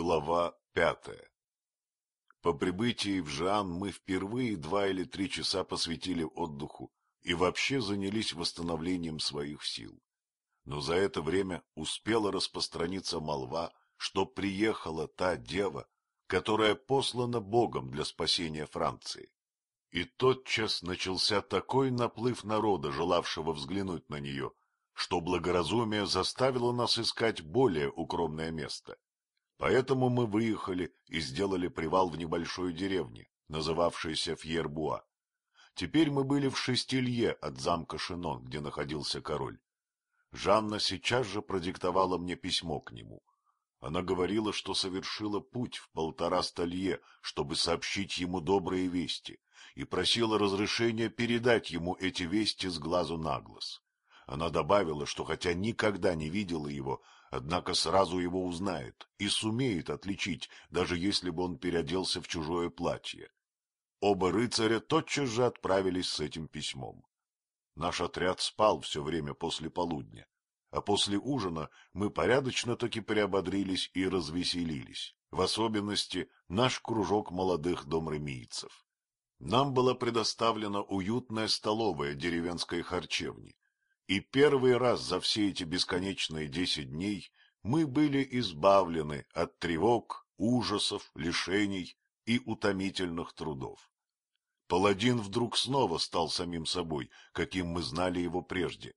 Глава пятая По прибытии в Жан мы впервые два или три часа посвятили отдыху и вообще занялись восстановлением своих сил. Но за это время успела распространиться молва, что приехала та дева, которая послана Богом для спасения Франции. И тотчас начался такой наплыв народа, желавшего взглянуть на нее, что благоразумие заставило нас искать более укромное место. Поэтому мы выехали и сделали привал в небольшой деревне, называвшейся Фьербуа. Теперь мы были в шестилье от замка Шинон, где находился король. Жанна сейчас же продиктовала мне письмо к нему. Она говорила, что совершила путь в полтора столье, чтобы сообщить ему добрые вести, и просила разрешения передать ему эти вести с глазу на глаз. Она добавила, что хотя никогда не видела его, однако сразу его узнает и сумеет отличить, даже если бы он переоделся в чужое платье. Оба рыцаря тотчас же отправились с этим письмом. Наш отряд спал все время после полудня, а после ужина мы порядочно-таки приободрились и развеселились, в особенности наш кружок молодых домремийцев. Нам была предоставлена уютная столовая деревенской харчевни, и первый раз за все эти бесконечные десять дней мы были избавлены от тревог, ужасов, лишений и утомительных трудов. Паладин вдруг снова стал самим собой, каким мы знали его прежде,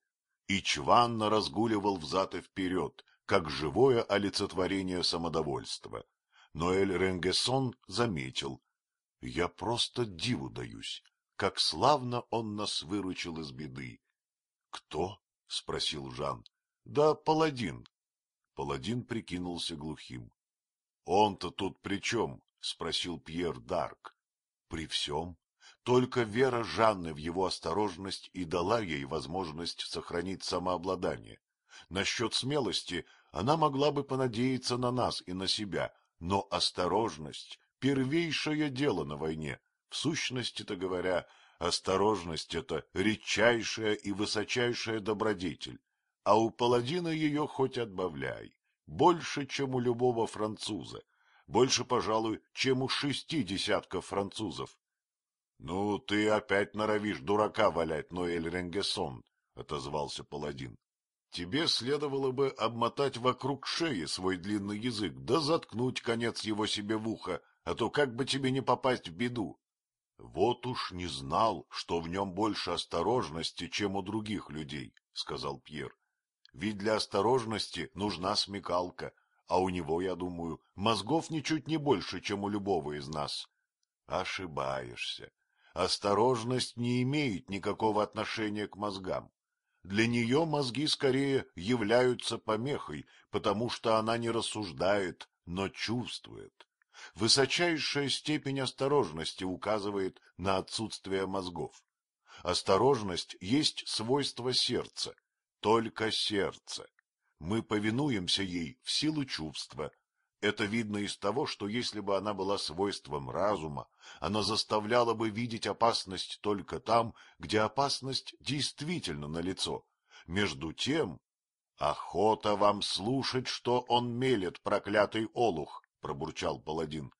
и чванно разгуливал взад и вперед, как живое олицетворение самодовольства. Но Эль Ренгессон заметил. Я просто диву даюсь, как славно он нас выручил из беды. — Кто? — спросил Жан. — Да, паладин. Паладин прикинулся глухим. — Он-то тут при чем? — спросил Пьер Дарк. — При всем. Только вера Жанны в его осторожность и дала ей возможность сохранить самообладание. Насчет смелости она могла бы понадеяться на нас и на себя, но осторожность — первейшее дело на войне. В сущности-то говоря, Осторожность — это редчайшая и высочайшая добродетель, а у паладина ее хоть отбавляй, больше, чем у любого француза, больше, пожалуй, чем у шести десятков французов. — Ну, ты опять норовишь дурака валять, Ноэль Ренгессон, — отозвался паладин. — Тебе следовало бы обмотать вокруг шеи свой длинный язык, да заткнуть конец его себе в ухо, а то как бы тебе не попасть в беду. Вот уж не знал, что в нем больше осторожности, чем у других людей, — сказал Пьер. Ведь для осторожности нужна смекалка, а у него, я думаю, мозгов ничуть не больше, чем у любого из нас. Ошибаешься. Осторожность не имеет никакого отношения к мозгам. Для нее мозги скорее являются помехой, потому что она не рассуждает, но чувствует. Высочайшая степень осторожности указывает на отсутствие мозгов. Осторожность есть свойство сердца, только сердце. Мы повинуемся ей в силу чувства. Это видно из того, что если бы она была свойством разума, она заставляла бы видеть опасность только там, где опасность действительно налицо. Между тем, охота вам слушать, что он мелет, проклятый олух, — пробурчал паладин.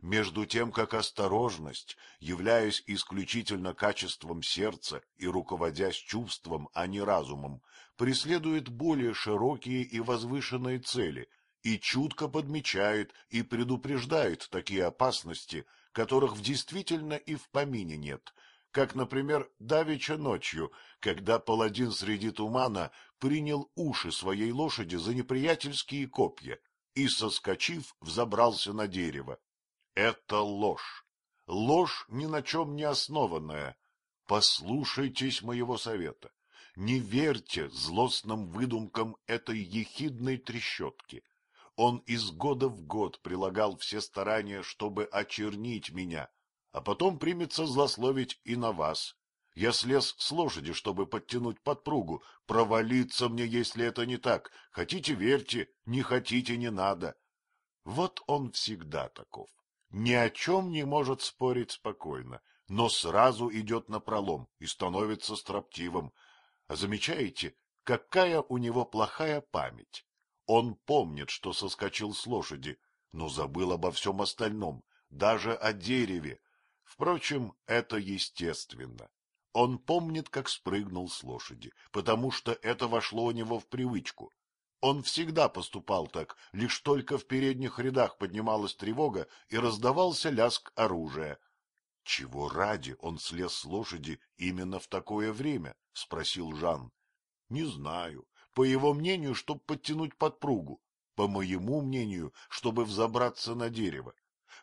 Между тем, как осторожность, являясь исключительно качеством сердца и руководясь чувством, а не разумом, преследует более широкие и возвышенные цели и чутко подмечает и предупреждает такие опасности, которых в действительно и в помине нет, как, например, давеча ночью, когда паладин среди тумана принял уши своей лошади за неприятельские копья и, соскочив, взобрался на дерево. Это ложь. Ложь ни на чем не основанная. Послушайтесь моего совета. Не верьте злостным выдумкам этой ехидной трещотки. Он из года в год прилагал все старания, чтобы очернить меня, а потом примется злословить и на вас, я слез с лошади, чтобы подтянуть подпругу. Провалиться мне, если это не так. Хотите — верьте, не хотите — не надо. Вот он всегда таков. Ни о чем не может спорить спокойно, но сразу идет на пролом и становится строптивым. А замечаете, какая у него плохая память? Он помнит, что соскочил с лошади, но забыл обо всем остальном, даже о дереве. Впрочем, это естественно. Он помнит, как спрыгнул с лошади, потому что это вошло у него в привычку. Он всегда поступал так, лишь только в передних рядах поднималась тревога и раздавался лязг оружия. — Чего ради он слез с лошади именно в такое время? — спросил Жан. — Не знаю. По его мнению, чтобы подтянуть подпругу. По моему мнению, чтобы взобраться на дерево.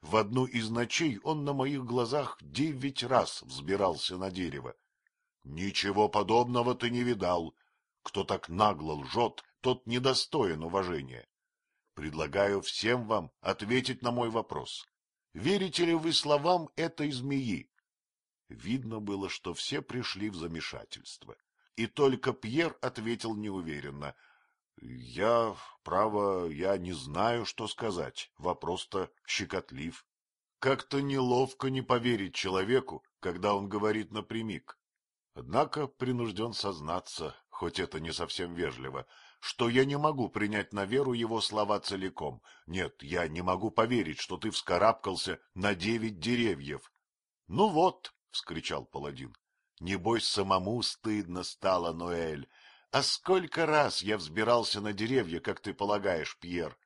В одну из ночей он на моих глазах девять раз взбирался на дерево. Ничего подобного ты не видал. Кто так нагло лжет, тот недостоин уважения. Предлагаю всем вам ответить на мой вопрос. Верите ли вы словам этой змеи? Видно было, что все пришли в замешательство. И только Пьер ответил неуверенно. — Я, право, я не знаю, что сказать. Вопрос-то щекотлив. Как-то неловко не поверить человеку, когда он говорит напрямик. Однако принужден сознаться, хоть это не совсем вежливо, что я не могу принять на веру его слова целиком. Нет, я не могу поверить, что ты вскарабкался на девять деревьев. — Ну вот, — вскричал паладин, — небось самому стыдно стало, Ноэль. А сколько раз я взбирался на деревья, как ты полагаешь, Пьер?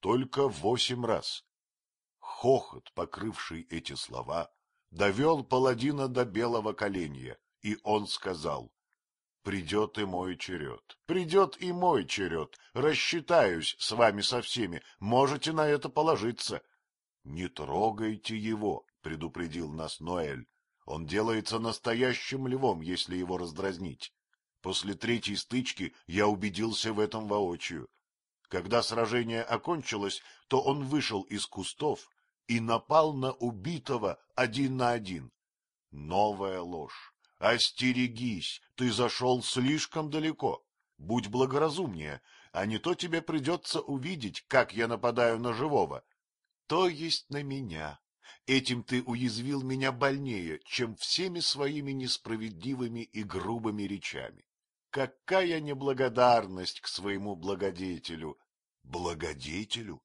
Только восемь раз. Хохот, покрывший эти слова, довел паладина до белого коленя, и он сказал, Придет и мой черед, придет и мой черед, рассчитаюсь с вами со всеми, можете на это положиться. — Не трогайте его, — предупредил нас Ноэль, — он делается настоящим львом, если его раздразнить. После третьей стычки я убедился в этом воочию. Когда сражение окончилось, то он вышел из кустов и напал на убитого один на один. Новая ложь. Остерегись, ты зашел слишком далеко. Будь благоразумнее, а не то тебе придется увидеть, как я нападаю на живого. То есть на меня. Этим ты уязвил меня больнее, чем всеми своими несправедливыми и грубыми речами. Какая неблагодарность к своему благодетелю! Благодетелю?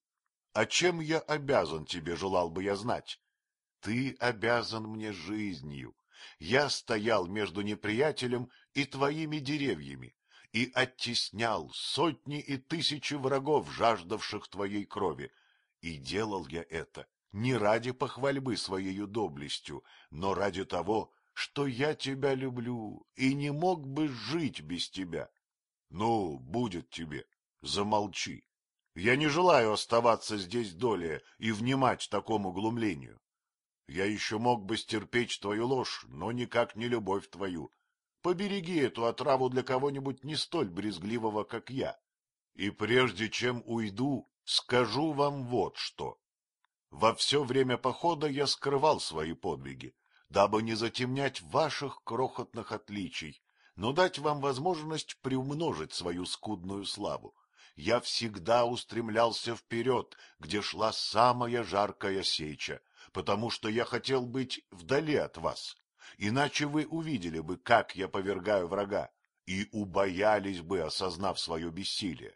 А чем я обязан тебе, желал бы я знать? Ты обязан мне жизнью, я стоял между неприятелем и твоими деревьями и оттеснял сотни и тысячи врагов, жаждавших твоей крови. И делал я это не ради похвальбы своей доблестью, но ради того, что я тебя люблю и не мог бы жить без тебя. Ну, будет тебе, замолчи. Я не желаю оставаться здесь долее и внимать такому глумлению. Я еще мог бы стерпеть твою ложь, но никак не любовь твою. Побереги эту отраву для кого-нибудь не столь брезгливого, как я. И прежде чем уйду, скажу вам вот что. Во все время похода я скрывал свои подвиги, дабы не затемнять ваших крохотных отличий, но дать вам возможность приумножить свою скудную славу. Я всегда устремлялся вперед, где шла самая жаркая сеча, потому что я хотел быть вдали от вас, иначе вы увидели бы, как я повергаю врага, и убоялись бы, осознав свое бессилие.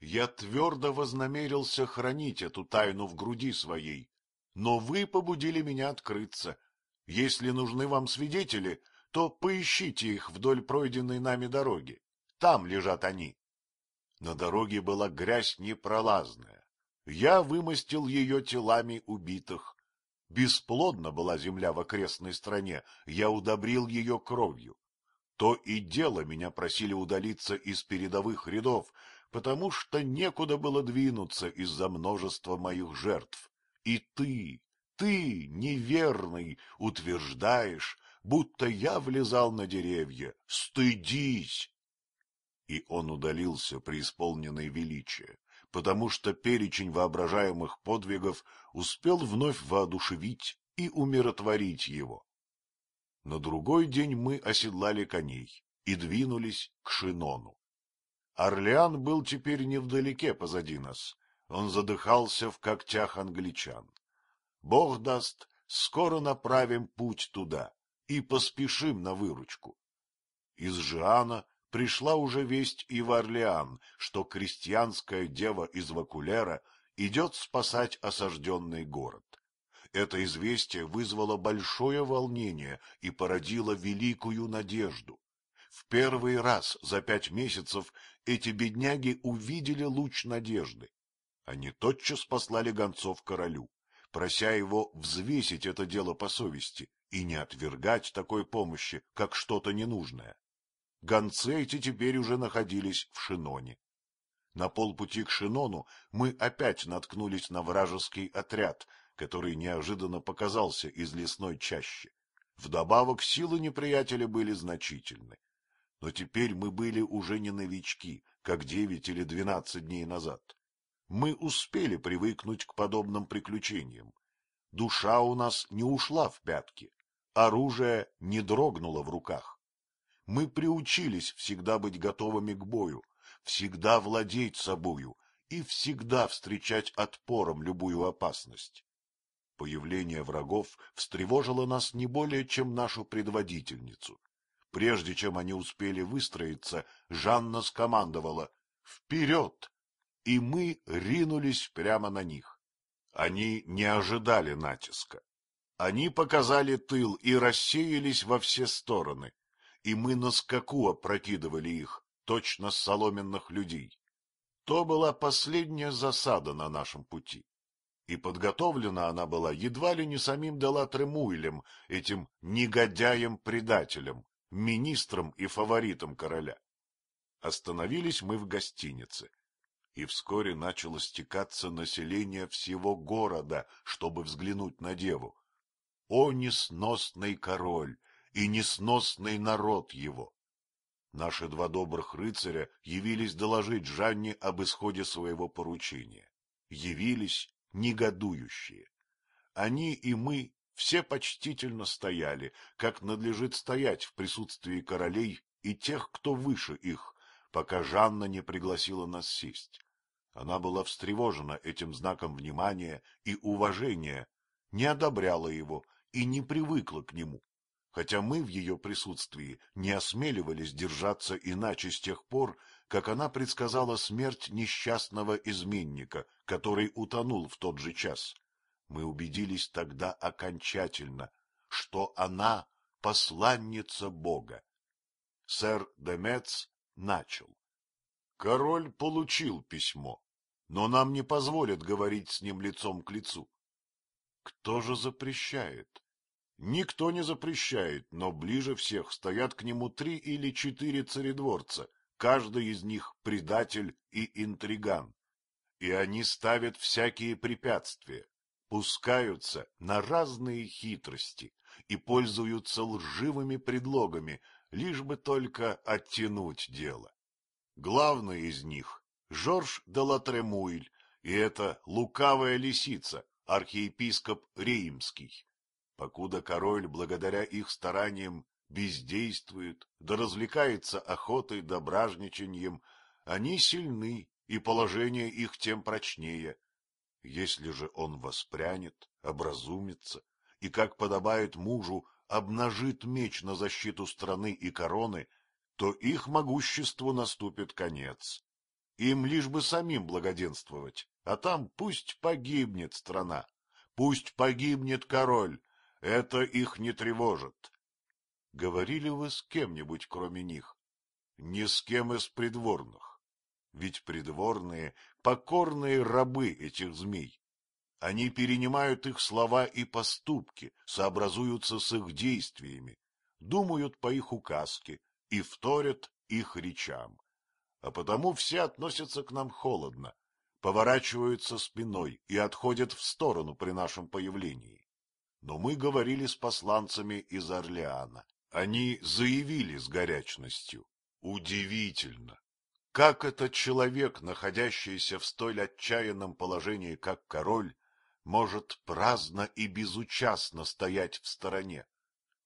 Я твердо вознамерился хранить эту тайну в груди своей, но вы побудили меня открыться. Если нужны вам свидетели, то поищите их вдоль пройденной нами дороги. Там лежат они. На дороге была грязь непролазная. Я вымостил ее телами убитых, Бесплодна была земля в окрестной стране, я удобрил ее кровью. То и дело меня просили удалиться из передовых рядов, потому что некуда было двинуться из-за множества моих жертв. И ты, ты, неверный, утверждаешь, будто я влезал на деревья. Стыдись! И он удалился, преисполненный величия потому что перечень воображаемых подвигов успел вновь воодушевить и умиротворить его. На другой день мы оседлали коней и двинулись к Шинону. Орлеан был теперь невдалеке позади нас, он задыхался в когтях англичан. Бог даст, скоро направим путь туда и поспешим на выручку. Из Жиана пришла уже весть и в Орлеан, что крестьянская дева из Вакулера идет спасать осажденный город. Это известие вызвало большое волнение и породило великую надежду. В первый раз за пять месяцев эти бедняги увидели луч надежды. Они тотчас послали гонцов королю, прося его взвесить это дело по совести и не отвергать такой помощи, как что-то ненужное. Гонцы эти теперь уже находились в Шиноне. На полпути к Шинону мы опять наткнулись на вражеский отряд, который неожиданно показался из лесной чащи. Вдобавок силы неприятеля были значительны. Но теперь мы были уже не новички, как девять или двенадцать дней назад. Мы успели привыкнуть к подобным приключениям. Душа у нас не ушла в пятки, оружие не дрогнуло в руках. Мы приучились всегда быть готовыми к бою, всегда владеть собою и всегда встречать отпором любую опасность. Появление врагов встревожило нас не более, чем нашу предводительницу. Прежде чем они успели выстроиться, Жанна скомандовала «Вперед!» И мы ринулись прямо на них. Они не ожидали натиска. Они показали тыл и рассеялись во все стороны, и мы на скаку опрокидывали их, точно соломенных людей. То была последняя засада на нашем пути и подготовлена она была едва ли не самим Делатремуилем, этим негодяем-предателем, министром и фаворитом короля. Остановились мы в гостинице, и вскоре начало стекаться население всего города, чтобы взглянуть на деву. О, несносный король и несносный народ его! Наши два добрых рыцаря явились доложить Жанне об исходе своего поручения. Явились негодующие. Они и мы все почтительно стояли, как надлежит стоять в присутствии королей и тех, кто выше их, пока Жанна не пригласила нас сесть. Она была встревожена этим знаком внимания и уважения, не одобряла его и не привыкла к нему, хотя мы в ее присутствии не осмеливались держаться иначе с тех пор, как она предсказала смерть несчастного изменника, который утонул в тот же час. Мы убедились тогда окончательно, что она — посланница Бога. Сэр Демец начал. Король получил письмо, но нам не позволят говорить с ним лицом к лицу. Кто же запрещает? Никто не запрещает, но ближе всех стоят к нему три или четыре царедворца, каждый из них предатель и интриган. И они ставят всякие препятствия, пускаются на разные хитрости и пользуются лживыми предлогами, лишь бы только оттянуть дело. Главный из них — Жорж де Латремуиль, и это лукавая лисица, архиепископ Реймский. Покуда король, благодаря их стараниям, бездействует, да развлекается охотой да бражничаньем, они сильны, и положение их тем прочнее. Если же он воспрянет, образумится, и, как подобает мужу, обнажит меч на защиту страны и короны, то их могуществу наступит конец. Им лишь бы самим благоденствовать, а там пусть погибнет страна, пусть погибнет король, это их не тревожит. Говорили вы с кем-нибудь, кроме них? Ни с кем из придворных. Ведь придворные — покорные рабы этих змей. Они перенимают их слова и поступки, сообразуются с их действиями, думают по их указке и вторят их речам. А потому все относятся к нам холодно, поворачиваются спиной и отходят в сторону при нашем появлении. Но мы говорили с посланцами из Орлеана. Они заявили с горячностью. Удивительно! Как этот человек, находящийся в столь отчаянном положении, как король, может праздно и безучастно стоять в стороне?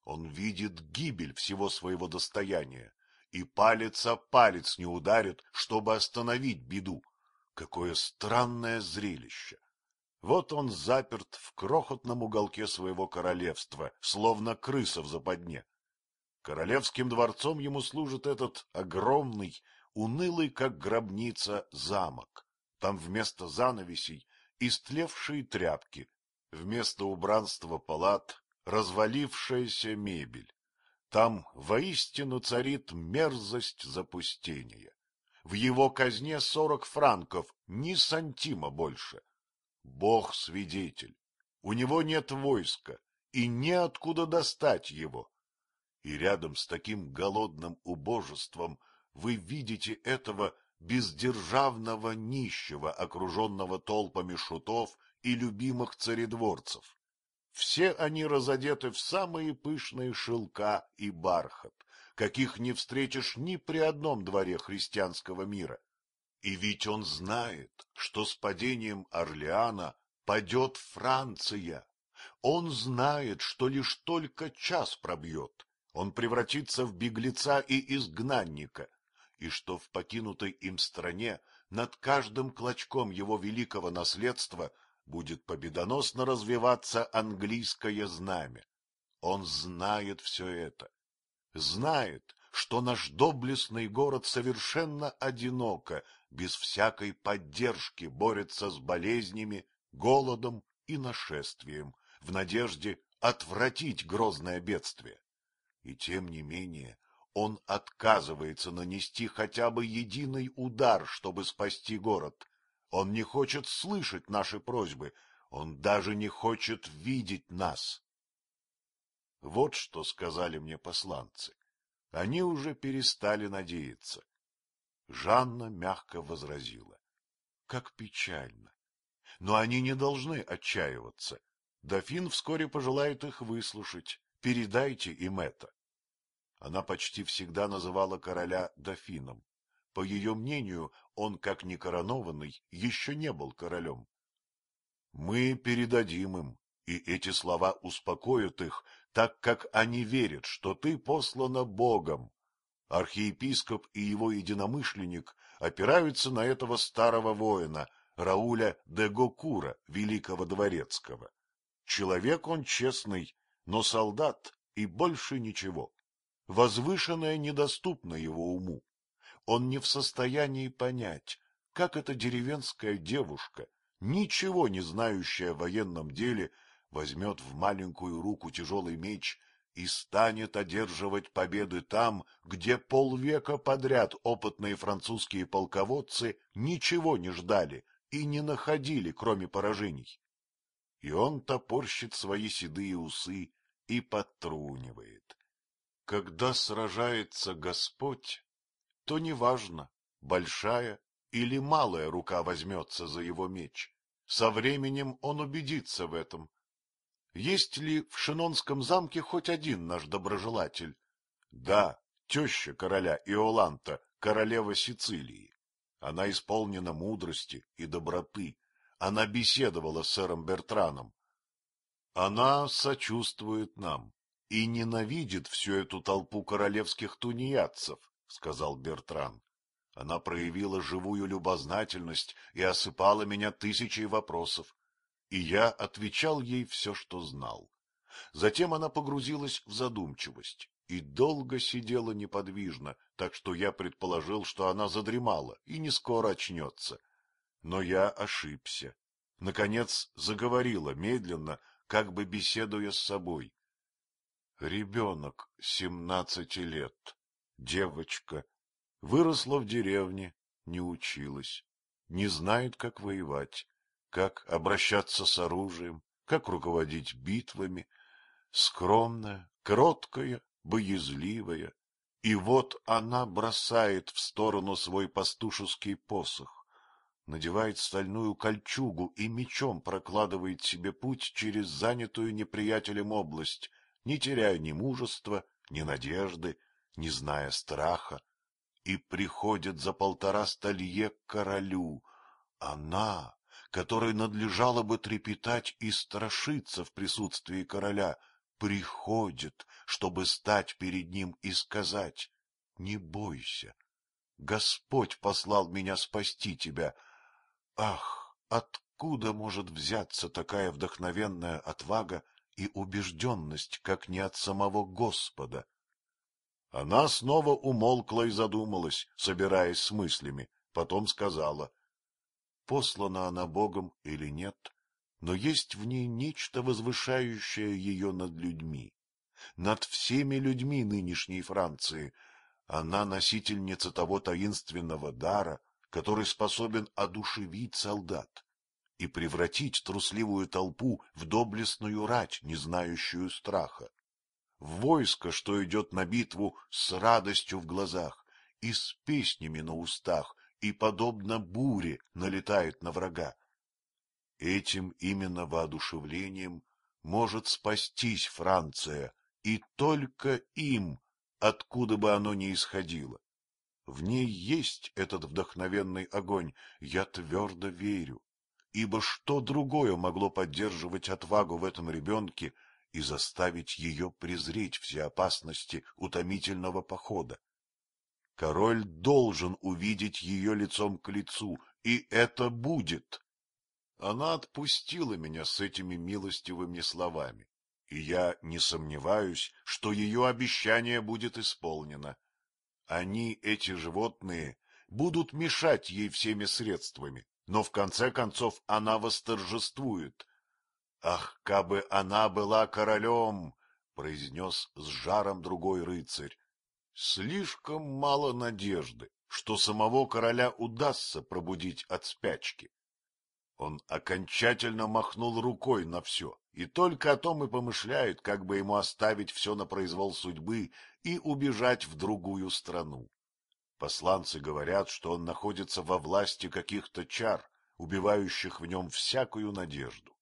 Он видит гибель всего своего достояния, и палец о палец не ударит, чтобы остановить беду. Какое странное зрелище! Вот он заперт в крохотном уголке своего королевства, словно крыса в западне. Королевским дворцом ему служит этот огромный, унылый, как гробница, замок. Там вместо занавесей истлевшие тряпки, вместо убранства палат развалившаяся мебель. Там воистину царит мерзость запустения. В его казне сорок франков, ни сантима больше. Бог свидетель, у него нет войска, и неоткуда достать его. И рядом с таким голодным убожеством вы видите этого бездержавного нищего, окруженного толпами шутов и любимых царедворцев. Все они разодеты в самые пышные шелка и бархат, каких не встретишь ни при одном дворе христианского мира. И ведь он знает, что с падением Орлеана падет Франция. Он знает, что лишь только час пробьет, он превратится в беглеца и изгнанника, и что в покинутой им стране над каждым клочком его великого наследства будет победоносно развиваться английское знамя. Он знает все это, знает, что наш доблестный город совершенно одиноко, без всякой поддержки борется с болезнями, голодом и нашествием, в надежде отвратить грозное бедствие. И тем не менее он отказывается нанести хотя бы единый удар, чтобы спасти город, он не хочет слышать наши просьбы, он даже не хочет видеть нас. Вот что сказали мне посланцы. Они уже перестали надеяться. Жанна мягко возразила. Как печально. Но они не должны отчаиваться. Дофин вскоре пожелает их выслушать. Передайте им это. Она почти всегда называла короля дофином. По ее мнению, он, как некоронованный, еще не был королем. Мы передадим им, и эти слова успокоят их, так как они верят, что ты послана Богом. Архиепископ и его единомышленник опираются на этого старого воина, Рауля де Гокура, великого дворецкого. Человек он честный, но солдат и больше ничего. Возвышенное недоступно его уму он не в состоянии понять, как эта деревенская девушка, ничего не знающая о военном деле, возьмет в маленькую руку тяжелый меч и станет одерживать победы там, где полвека подряд опытные французские полководцы ничего не ждали и не находили, кроме поражений. И он топорщит свои седые усы и подтрунивает. Когда сражается Господь, то неважно, большая или малая рука возьмется за его меч. Со временем он убедится в этом. Есть ли в Шинонском замке хоть один наш доброжелатель? Да, теща короля Иоланта, королева Сицилии. Она исполнена мудрости и доброты. Она беседовала с сэром Бертраном. Она сочувствует нам и ненавидит всю эту толпу королевских тунеядцев, — сказал Бертран. Она проявила живую любознательность и осыпала меня тысячей вопросов, и я отвечал ей все, что знал. Затем она погрузилась в задумчивость и долго сидела неподвижно, так что я предположил, что она задремала и не скоро очнется. Но я ошибся. Наконец заговорила медленно, как бы беседуя с собой. Ребенок семнадцати лет девочка, выросла в деревне, не училась, не знает, как воевать, как обращаться с оружием, как руководить битвами, скромная, кроткая, боязливая. И вот она бросает в сторону свой пастушеский посох, надевает стальную кольчугу и мечом прокладывает себе путь через занятую неприятелем область, не теряя ни мужества, ни надежды, не зная страха, и приходит за полтора столье к королю. Она, которой надлежало бы трепетать и страшиться в присутствии короля, приходит, чтобы стать перед ним и сказать «Не бойся, Господь послал меня спасти тебя». Ах, откуда может взяться такая вдохновенная отвага и убежденность, как не от самого Господа? Она снова умолкла и задумалась, собираясь с мыслями, потом сказала. послана она Богом или нет, но есть в ней нечто, возвышающее ее над людьми, над всеми людьми нынешней Франции. Она носительница того таинственного дара, который способен одушевить солдат и превратить трусливую толпу в доблестную рать, не знающую страха, войско, что идет на битву с радостью в глазах и с песнями на устах, и, подобно буре, налетает на врага. Этим именно воодушевлением может спастись Франция, и только им, откуда бы оно ни исходило. В ней есть этот вдохновенный огонь, я твердо верю, ибо что другое могло поддерживать отвагу в этом ребенке и заставить ее презреть все опасности утомительного похода? Король должен увидеть ее лицом к лицу, и это будет. Она отпустила меня с этими милостивыми словами, и я не сомневаюсь, что ее обещание будет исполнено. Они, эти животные, будут мешать ей всеми средствами, но в конце концов она восторжествует. — Ах, кабы она была королем! — произнес с жаром другой рыцарь. Слишком мало надежды, что самого короля удастся пробудить от спячки. Он окончательно махнул рукой на все, и только о том и помышляет, как бы ему оставить все на произвол судьбы и убежать в другую страну. Посланцы говорят, что он находится во власти каких-то чар, убивающих в нем всякую надежду,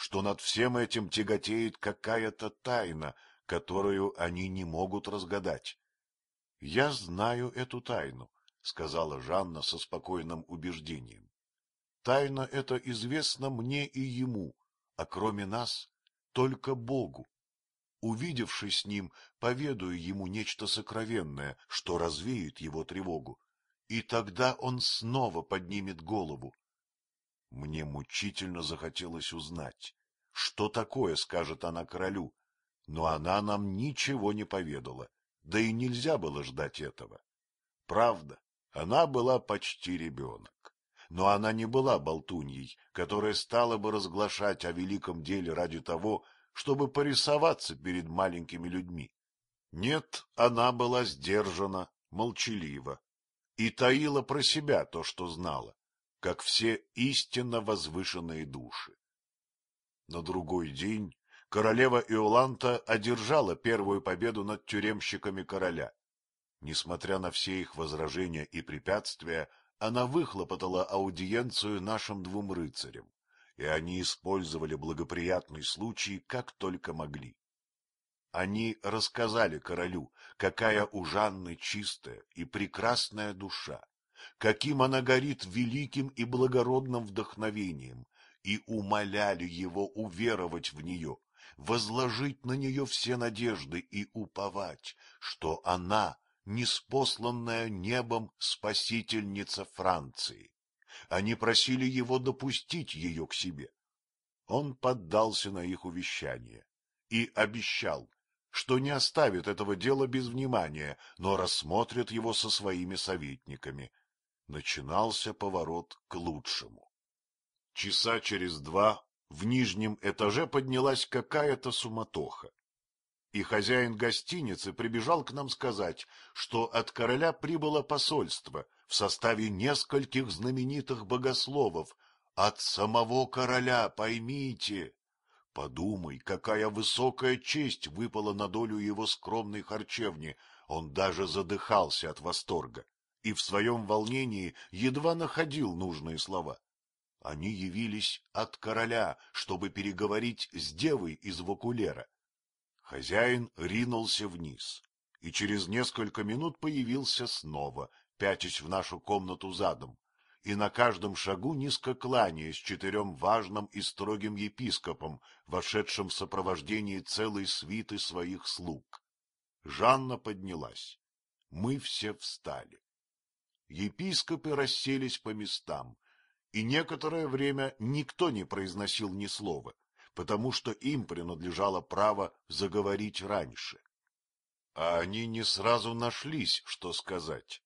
что над всем этим тяготеет какая-то тайна, которую они не могут разгадать. — Я знаю эту тайну, — сказала Жанна со спокойным убеждением. — Тайна эта известна мне и ему, а кроме нас только Богу. Увидевшись с ним, поведаю ему нечто сокровенное, что развеет его тревогу, и тогда он снова поднимет голову. Мне мучительно захотелось узнать, что такое скажет она королю, но она нам ничего не поведала да и нельзя было ждать этого. Правда, она была почти ребенок, но она не была болтуньей, которая стала бы разглашать о великом деле ради того, чтобы порисоваться перед маленькими людьми. Нет, она была сдержана, молчалива и таила про себя то, что знала, как все истинно возвышенные души. На другой день королева Иоланта одержала первую победу над тюремщиками короля. Несмотря на все их возражения и препятствия, она выхлопотала аудиенцию нашим двум рыцарям, и они использовали благоприятный случай как только могли. Они рассказали королю, какая у Жанны чистая и прекрасная душа, каким она горит великим и благородным вдохновением, и умоляли его уверовать в нее, возложить на нее все надежды и уповать, что она неспосланная небом спасительница Франции. Они просили его допустить ее к себе. Он поддался на их увещание и обещал, что не оставит этого дела без внимания, но рассмотрит его со своими советниками. Начинался поворот к лучшему. Часа через два в нижнем этаже поднялась какая-то суматоха. И хозяин гостиницы прибежал к нам сказать, что от короля прибыло посольство в составе нескольких знаменитых богословов. От самого короля, поймите! Подумай, какая высокая честь выпала на долю его скромной харчевни. Он даже задыхался от восторга и в своем волнении едва находил нужные слова. Они явились от короля, чтобы переговорить с девой из Вокулера. Хозяин ринулся вниз и через несколько минут появился снова, пятясь в нашу комнату задом, и на каждом шагу низко кланяясь четырем важным и строгим епископам, вошедшим в сопровождении целой свиты своих слуг. Жанна поднялась. Мы все встали. Епископы расселись по местам, и некоторое время никто не произносил ни слова, потому что им принадлежало право заговорить раньше. А они не сразу нашлись, что сказать.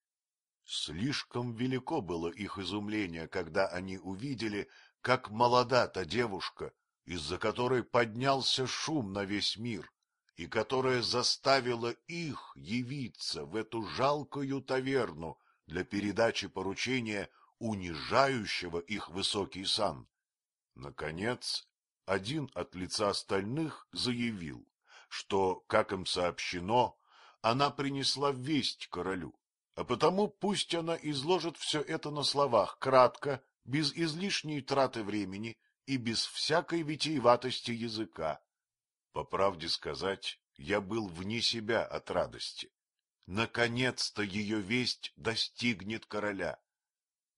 Слишком велико было их изумление, когда они увидели, как молода та девушка, из-за которой поднялся шум на весь мир, и которая заставила их явиться в эту жалкую таверну для передачи поручения, унижающего их высокий сан. Наконец, один от лица остальных заявил, что, как им сообщено, она принесла весть королю, а потому пусть она изложит все это на словах, кратко, без излишней траты времени и без всякой витиеватости языка. По правде сказать, я был вне себя от радости. Наконец-то ее весть достигнет короля.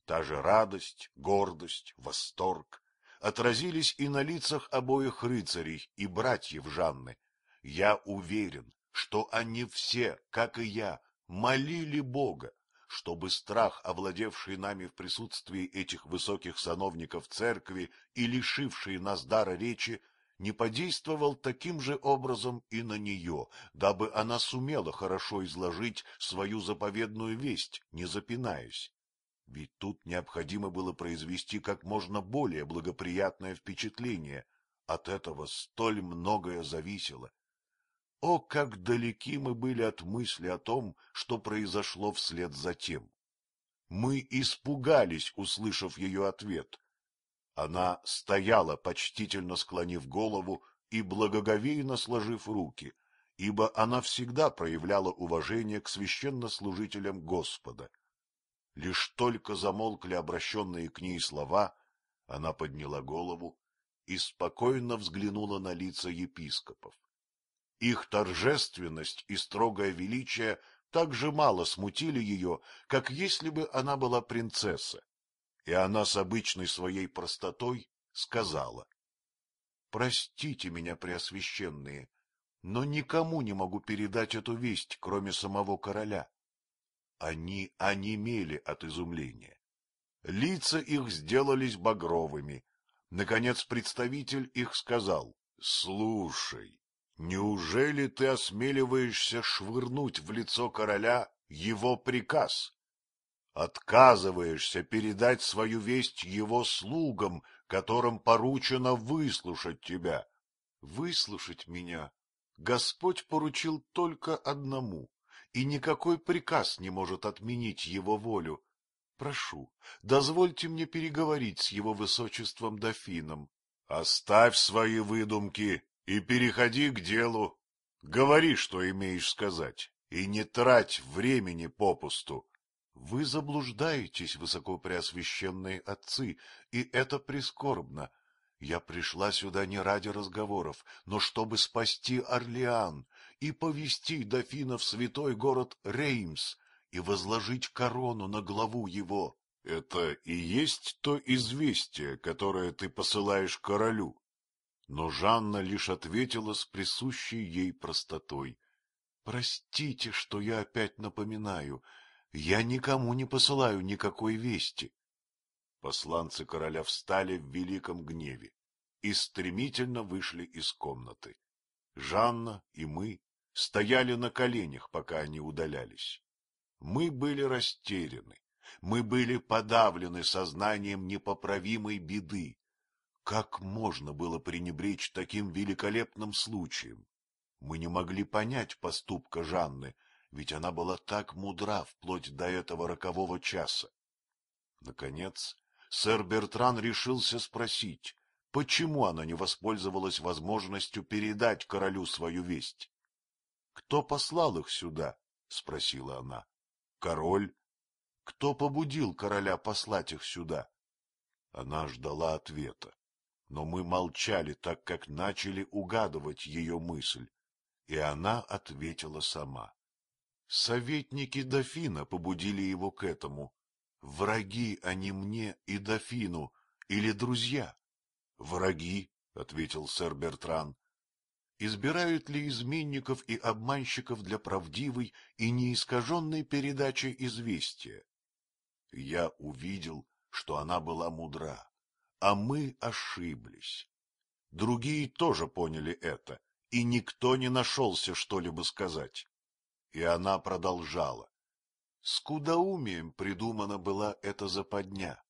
Та же радость, гордость, восторг отразились и на лицах обоих рыцарей и братьев Жанны. Я уверен, что они все, как и я, молили Бога, чтобы страх, овладевший нами в присутствии этих высоких сановников церкви и лишивший нас дара речи, не подействовал таким же образом и на нее, дабы она сумела хорошо изложить свою заповедную весть, не запинаясь. Ведь тут необходимо было произвести как можно более благоприятное впечатление. От этого столь многое зависело. О, как далеки мы были от мысли о том, что произошло вслед за тем! Мы испугались, услышав ее ответ. Она стояла, почтительно склонив голову и благоговейно сложив руки, ибо она всегда проявляла уважение к священнослужителям Господа. Лишь только замолкли обращенные к ней слова, она подняла голову и спокойно взглянула на лица епископов. Их торжественность и строгое величие так же мало смутили ее, как если бы она была принцесса, и она с обычной своей простотой сказала. — Простите меня, преосвященные, но никому не могу передать эту весть, кроме самого короля. Они онемели от изумления. Лица их сделались багровыми. Наконец представитель их сказал, — Слушай, Неужели ты осмеливаешься швырнуть в лицо короля его приказ? Отказываешься передать свою весть его слугам, которым поручено выслушать тебя. Выслушать меня Господь поручил только одному, и никакой приказ не может отменить его волю. Прошу, дозвольте мне переговорить с его высочеством дофином. Оставь свои выдумки, и переходи к делу. Говори, что имеешь сказать, и не трать времени попусту. Вы заблуждаетесь, высокопреосвященные отцы, и это прискорбно. Я пришла сюда не ради разговоров, но чтобы спасти Орлеан и повести дофина в святой город Реймс и возложить корону на главу его. Это и есть то известие, которое ты посылаешь королю? Но Жанна лишь ответила с присущей ей простотой. — Простите, что я опять напоминаю. Я никому не посылаю никакой вести. Посланцы короля встали в великом гневе и стремительно вышли из комнаты. Жанна и мы стояли на коленях, пока они удалялись. Мы были растеряны, мы были подавлены сознанием непоправимой беды, как можно было пренебречь таким великолепным случаем? Мы не могли понять поступка Жанны, ведь она была так мудра вплоть до этого рокового часа. Наконец, сэр Бертран решился спросить, почему она не воспользовалась возможностью передать королю свою весть. — Кто послал их сюда? — спросила она. — Король. — Кто побудил короля послать их сюда? Она ждала ответа. Но мы молчали, так как начали угадывать ее мысль, и она ответила сама. Советники дофина побудили его к этому. Враги они мне и дофину, или друзья? Враги, — ответил сэр Бертран. Избирают ли изменников и обманщиков для правдивой и неискаженной передачи известия? Я увидел, что она была мудра а мы ошиблись. Другие тоже поняли это, и никто не нашелся что-либо сказать. И она продолжала. Скудоумием придумана была эта западня.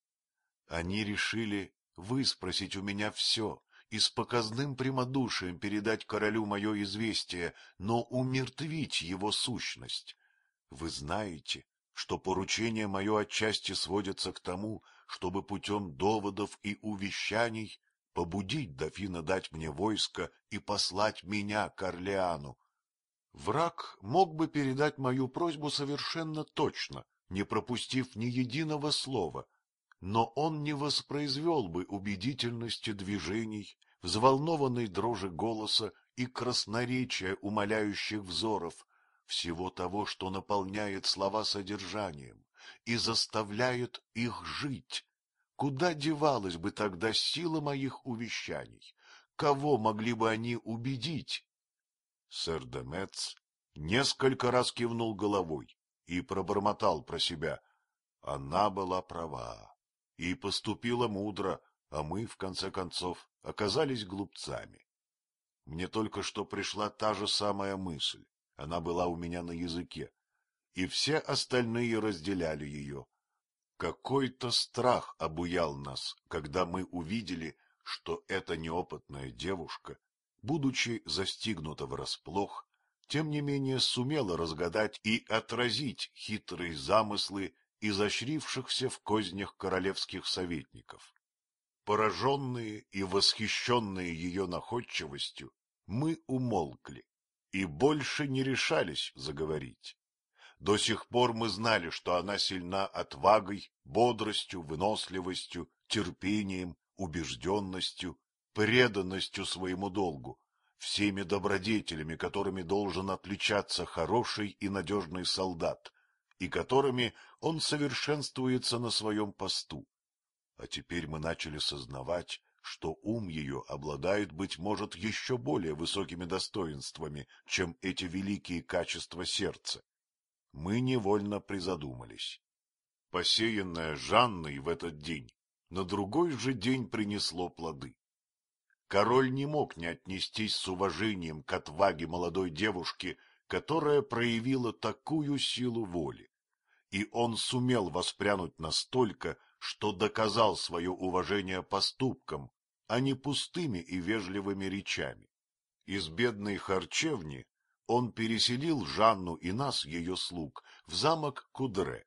Они решили выспросить у меня все и с показным прямодушием передать королю мое известие, но умертвить его сущность. Вы знаете, что поручение мое отчасти сводится к тому, чтобы путем доводов и увещаний побудить дофина дать мне войско и послать меня к Орлеану. Враг мог бы передать мою просьбу совершенно точно, не пропустив ни единого слова, но он не воспроизвел бы убедительности движений, взволнованной дрожи голоса и красноречия умоляющих взоров, всего того, что наполняет слова содержанием и заставляет их жить. Куда девалась бы тогда сила моих увещаний? Кого могли бы они убедить? Сэр Демец несколько раз кивнул головой и пробормотал про себя. Она была права и поступила мудро, а мы, в конце концов, оказались глупцами. Мне только что пришла та же самая мысль, она была у меня на языке, и все остальные разделяли ее. Какой-то страх обуял нас, когда мы увидели, что эта неопытная девушка будучи застигнута врасплох, тем не менее сумела разгадать и отразить хитрые замыслы изощрившихся в кознях королевских советников. Пораженные и восхищенные ее находчивостью, мы умолкли и больше не решались заговорить. До сих пор мы знали, что она сильна отвагой, бодростью, выносливостью, терпением, убежденностью преданностью своему долгу, всеми добродетелями, которыми должен отличаться хороший и надежный солдат, и которыми он совершенствуется на своем посту. А теперь мы начали сознавать, что ум ее обладает, быть может, еще более высокими достоинствами, чем эти великие качества сердца. Мы невольно призадумались. Посеянное Жанной в этот день на другой же день принесло плоды. Король не мог не отнестись с уважением к отваге молодой девушки, которая проявила такую силу воли. И он сумел воспрянуть настолько, что доказал свое уважение поступкам, а не пустыми и вежливыми речами. Из бедной харчевни он переселил Жанну и нас, ее слуг, в замок Кудре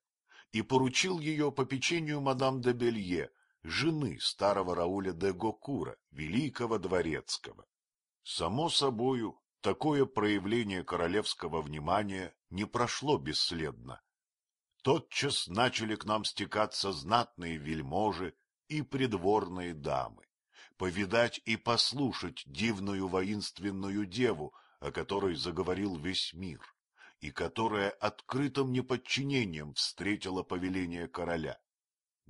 и поручил ее попечению мадам де Белье, жены старого Рауля де Гокура, великого дворецкого. Само собою, такое проявление королевского внимания не прошло бесследно. Тотчас начали к нам стекаться знатные вельможи и придворные дамы, повидать и послушать дивную воинственную деву, о которой заговорил весь мир, и которая открытым неподчинением встретила повеление короля.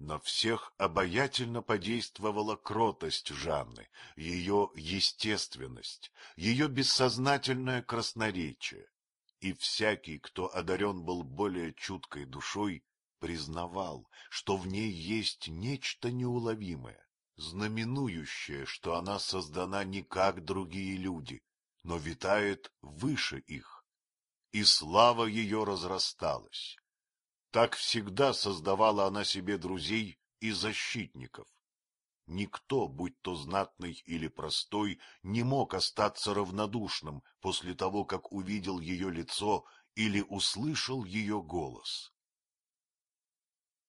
На всех обаятельно подействовала кротость Жанны, ее естественность, ее бессознательное красноречие. И всякий, кто одарен был более чуткой душой, признавал, что в ней есть нечто неуловимое, знаменующее, что она создана не как другие люди, но витает выше их. И слава ее разрасталась. Так всегда создавала она себе друзей и защитников. Никто, будь то знатный или простой, не мог остаться равнодушным после того, как увидел ее лицо или услышал ее голос.